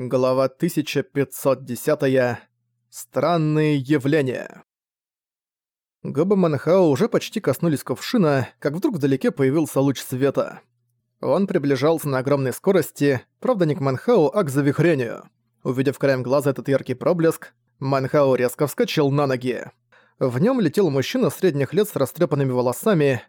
Глава 1510. Странные явления. Губы Манхао уже почти коснулись кувшина, как вдруг вдалеке появился луч света. Он приближался на огромной скорости, правда не к Манхао, а к завихрению. Увидев краем глаза этот яркий проблеск, Манхао резко вскочил на ноги. В нем летел мужчина средних лет с растрепанными волосами.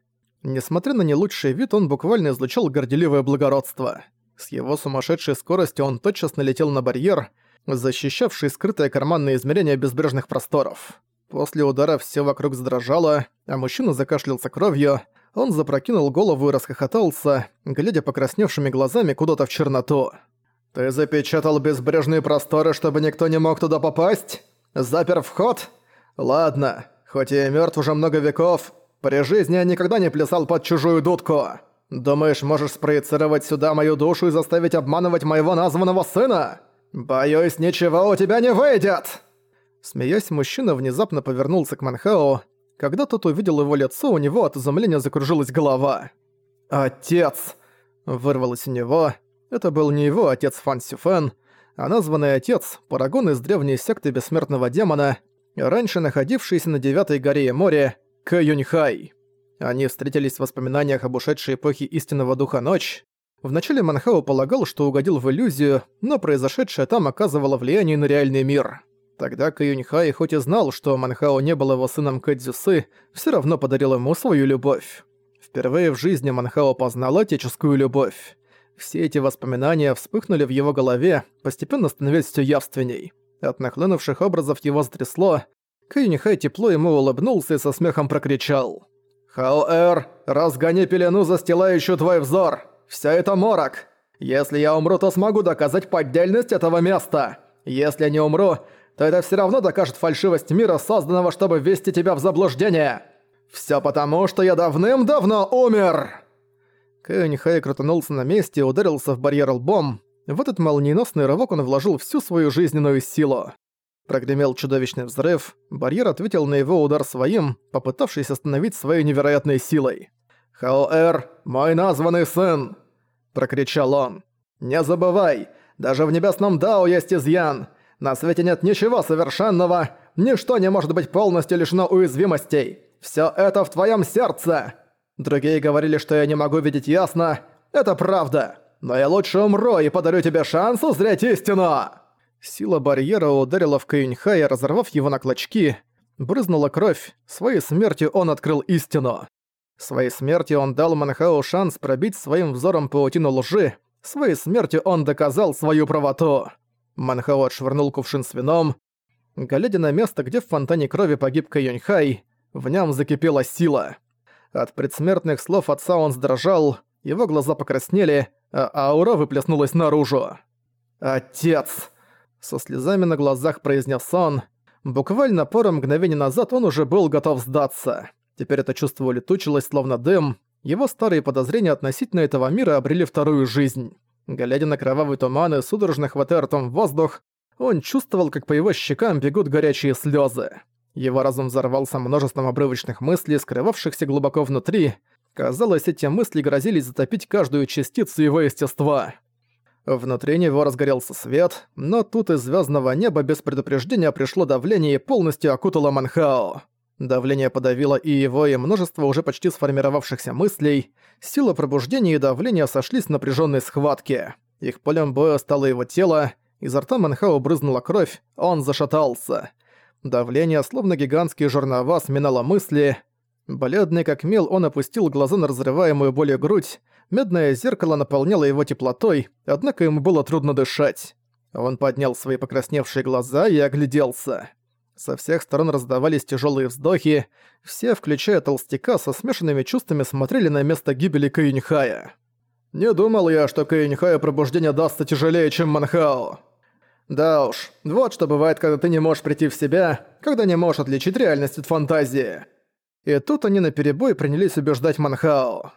Несмотря на не лучший вид, он буквально излучал горделивое благородство – с его сумасшедшей скоростью он тотчас налетел на барьер, защищавший скрытое карманное измерение безбрежных просторов. После удара все вокруг задрожало, а мужчина закашлялся кровью. Он запрокинул голову и расхохотался, глядя покрасневшими глазами куда-то в черноту. «Ты запечатал безбрежные просторы, чтобы никто не мог туда попасть? Запер вход? Ладно, хоть я и мертв уже много веков, при жизни я никогда не плясал под чужую дудку. Думаешь, можешь спроецировать сюда мою душу и заставить обманывать моего названного сына? Боюсь, ничего у тебя не выйдет!» Смеясь, мужчина внезапно повернулся к Манхао. Когда тот увидел его лицо, у него от изумления закружилась голова. «Отец!» – вырвалось у него. Это был не его отец Фан Сюфен, а названный отец, парагон из древней секты Бессмертного Демона, раньше находившийся на Девятой горе и море, Каюньхай. Они встретились в воспоминаниях об ушедшей эпохе истинного духа ночь. Вначале Манхао полагал, что угодил в иллюзию, но произошедшее там оказывало влияние на реальный мир. Тогда Каюньхай хоть и знал, что Манхао не был его сыном Кэдзюсы, все равно подарил ему свою любовь. Впервые в жизни Манхао познал отеческую любовь. Все эти воспоминания вспыхнули в его голове, постепенно становясь все явственней. От нахлынувших образов его затрясло. Каюнихай тепло ему улыбнулся и со смехом прокричал. «Хаоэр, разгони пелену, застилающую твой взор! Вся это морок! Если я умру, то смогу доказать поддельность этого места! Если не умру, то это все равно докажет фальшивость мира, созданного, чтобы ввести тебя в заблуждение! Все потому, что я давным-давно умер!» Кэйонь Хэй крутанулся на месте и ударился в барьер лбом. В этот молниеносный рывок он вложил всю свою жизненную силу. Прогремел чудовищный взрыв, барьер ответил на его удар своим, попытавшись остановить своей невероятной силой. «Хаоэр, мой названный сын!» – прокричал он. «Не забывай, даже в небесном Дао есть изъян. На свете нет ничего совершенного, ничто не может быть полностью лишено уязвимостей. Все это в твоем сердце!» Другие говорили, что я не могу видеть ясно. Это правда. Но я лучше умру и подарю тебе шанс узреть истину!» Сила барьера ударила в Каюньхая, разорвав его на клочки. Брызнула кровь. Своей смертью он открыл истину. Своей смертью он дал Манхау шанс пробить своим взором паутину лжи. Своей смертью он доказал свою правоту. Манхао отшвырнул кувшин с вином. Глядя на место, где в фонтане крови погиб Каюньхай, в нем закипела сила. От предсмертных слов отца он сдрожал, его глаза покраснели, а аура выплеснулась наружу. «Отец!» Со слезами на глазах произнес он. Буквально пару мгновений назад он уже был готов сдаться. Теперь это чувство улетучилось, словно дым. Его старые подозрения относительно этого мира обрели вторую жизнь. Глядя на кровавый туман и судорожно хватая ртом воздух, он чувствовал, как по его щекам бегут горячие слезы. Его разум взорвался множеством обрывочных мыслей, скрывавшихся глубоко внутри. Казалось, эти мысли грозились затопить каждую частицу его естества. Внутри него разгорелся свет, но тут из звездного неба без предупреждения пришло давление и полностью окутало Манхао. Давление подавило и его, и множество уже почти сформировавшихся мыслей. Сила пробуждения и давления сошлись в напряженной схватке. Их полем боя стало его тело, изо рта Манхао брызнула кровь, он зашатался. Давление, словно гигантский жернова, сминало мысли. Бледный как мел, он опустил глаза на разрываемую болью грудь, Медное зеркало наполняло его теплотой, однако ему было трудно дышать. Он поднял свои покрасневшие глаза и огляделся. Со всех сторон раздавались тяжелые вздохи, все, включая толстяка, со смешанными чувствами смотрели на место гибели Каюньхая. «Не думал я, что Каюньхаю пробуждение дастся тяжелее, чем Манхао». «Да уж, вот что бывает, когда ты не можешь прийти в себя, когда не можешь отличить реальность от фантазии». И тут они наперебой принялись убеждать Манхао.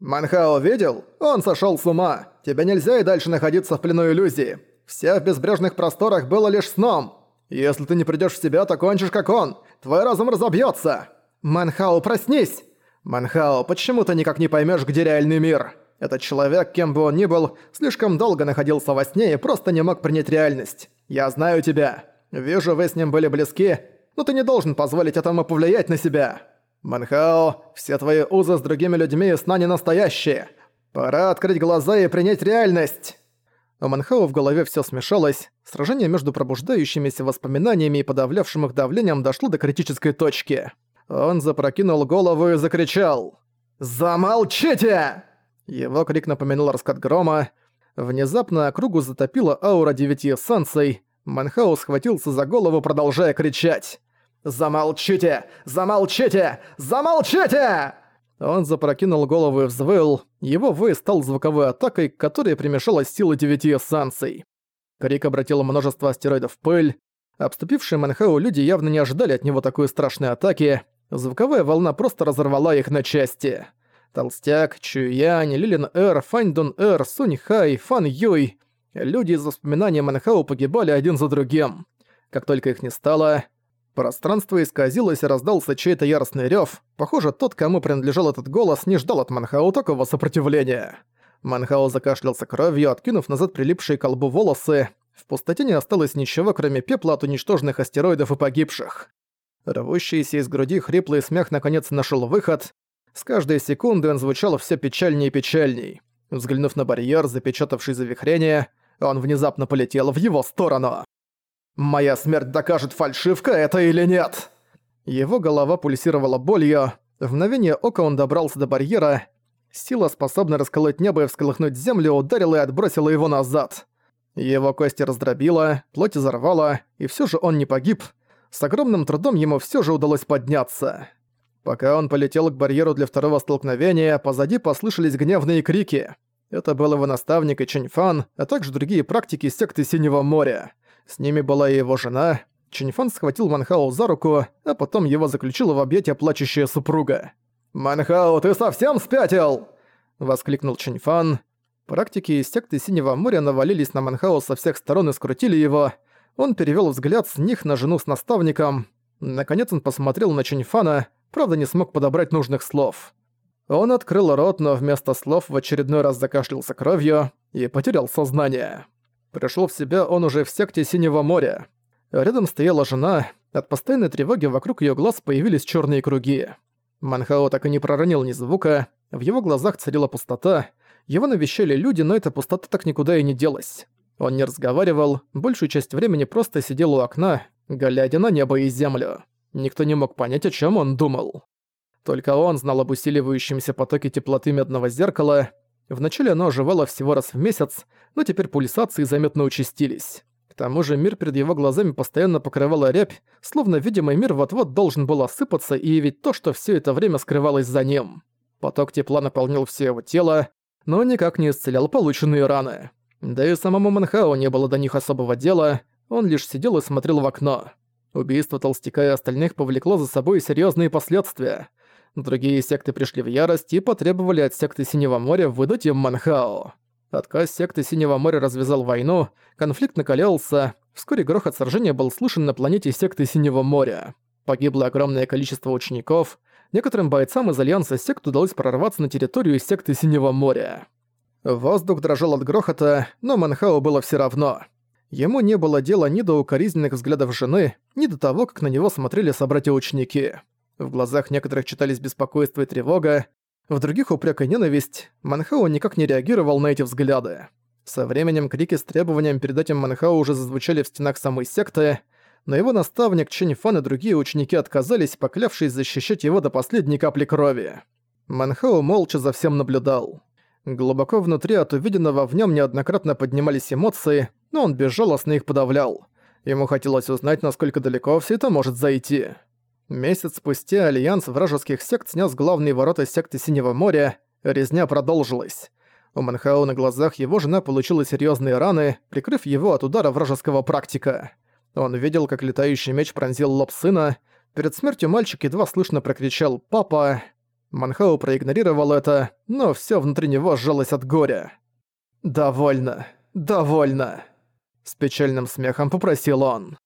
«Манхао видел? Он сошел с ума. Тебе нельзя и дальше находиться в плену иллюзии. Все в безбрежных просторах было лишь сном. Если ты не придешь в себя, то кончишь как он. Твой разум разобьется. Манхао, проснись! Манхао, почему ты никак не поймешь, где реальный мир? Этот человек, кем бы он ни был, слишком долго находился во сне и просто не мог принять реальность. Я знаю тебя. Вижу, вы с ним были близки, но ты не должен позволить этому повлиять на себя. Манхао, все твои узы с другими людьми и сна не настоящие. Пора открыть глаза и принять реальность. У Манхао в голове все смешалось, сражение между пробуждающимися воспоминаниями и подавлявшим их давлением дошло до критической точки. Он запрокинул голову и закричал. «Замолчите!» Его крик напоминал раскат грома. Внезапно округу затопила аура девяти эссенций. Манхао схватился за голову, продолжая кричать. «Замолчите! Замолчите! Замолчите!» Он запрокинул голову и взвыл. Его вой стал звуковой атакой, к которой примешалась сила девяти эссанций. Крик обратил множество астероидов в пыль. Обступившие Манхау люди явно не ожидали от него такой страшной атаки. Звуковая волна просто разорвала их на части. Толстяк, Чуянь, Лилин Эр, Фаньдун Эр, Сунь Хай, Фан Юй. Люди из воспоминаний Манхау погибали один за другим. Как только их не стало, Пространство исказилось и раздался чей-то яростный рёв. Похоже, тот, кому принадлежал этот голос, не ждал от Манхао такого сопротивления. Манхао закашлялся кровью, откинув назад прилипшие к колбу волосы. В пустоте не осталось ничего, кроме пепла от уничтоженных астероидов и погибших. Рвущийся из груди хриплый смех наконец нашел выход. С каждой секунды он звучал все печальнее и печальней. Взглянув на барьер, запечатавший завихрение, он внезапно полетел в его сторону. «Моя смерть докажет, фальшивка это или нет!» Его голова пульсировала болью. В мгновение ока он добрался до барьера. Сила, способная расколоть небо и всколыхнуть землю, ударила и отбросила его назад. Его кости раздробила, плоть изорвала, и все же он не погиб. С огромным трудом ему все же удалось подняться. Пока он полетел к барьеру для второго столкновения, позади послышались гневные крики. Это был его наставник и Чэньфан, а также другие практики секты Синего моря. С ними была и его жена. Чиньфан схватил Манхао за руку, а потом его заключила в объятия плачущая супруга. «Манхао, ты совсем спятил?» – воскликнул Чиньфан. Практики из секты Синего моря навалились на Манхао со всех сторон и скрутили его. Он перевёл взгляд с них на жену с наставником. Наконец он посмотрел на Чиньфана, правда не смог подобрать нужных слов. Он открыл рот, но вместо слов в очередной раз закашлялся кровью и потерял сознание. Пришел в себя он уже в секте Синего моря. Рядом стояла жена, от постоянной тревоги вокруг ее глаз появились черные круги. Манхао так и не проронил ни звука, в его глазах царила пустота, его навещали люди, но эта пустота так никуда и не делась. Он не разговаривал, большую часть времени просто сидел у окна, глядя на небо и землю. Никто не мог понять, о чем он думал. Только он знал об усиливающемся потоке теплоты медного зеркала, Вначале оно оживало всего раз в месяц, но теперь пульсации заметно участились. К тому же мир перед его глазами постоянно покрывала рябь, словно видимый мир вот-вот должен был осыпаться и явить то, что все это время скрывалось за ним. Поток тепла наполнил все его тело, но никак не исцелял полученные раны. Да и самому Манхао не было до них особого дела, он лишь сидел и смотрел в окно. Убийство толстяка и остальных повлекло за собой серьезные последствия. Другие секты пришли в ярость и потребовали от секты Синего моря выдать им Манхао. Отказ секты Синего моря развязал войну, конфликт накалялся, вскоре грохот сражения был слышен на планете секты Синего моря. Погибло огромное количество учеников, некоторым бойцам из Альянса сект удалось прорваться на территорию секты Синего моря. Воздух дрожал от грохота, но Манхао было все равно. Ему не было дела ни до укоризненных взглядов жены, ни до того, как на него смотрели собратья-ученики. В глазах некоторых читались беспокойство и тревога, в других упрек и ненависть. Манхау никак не реагировал на эти взгляды. Со временем крики с требованием передать им Манхау уже зазвучали в стенах самой секты, но его наставник Чэнь Фан и другие ученики отказались, поклявшись защищать его до последней капли крови. Манхау молча за всем наблюдал. Глубоко внутри от увиденного в нем неоднократно поднимались эмоции, но он безжалостно их подавлял. Ему хотелось узнать, насколько далеко все это может зайти. Месяц спустя альянс вражеских сект снес главные ворота секты Синего моря, резня продолжилась. У Манхао на глазах его жена получила серьезные раны, прикрыв его от удара вражеского практика. Он видел, как летающий меч пронзил лоб сына. Перед смертью мальчик едва слышно прокричал «Папа!». Манхао проигнорировал это, но все внутри него сжалось от горя. «Довольно, довольно!» С печальным смехом попросил он.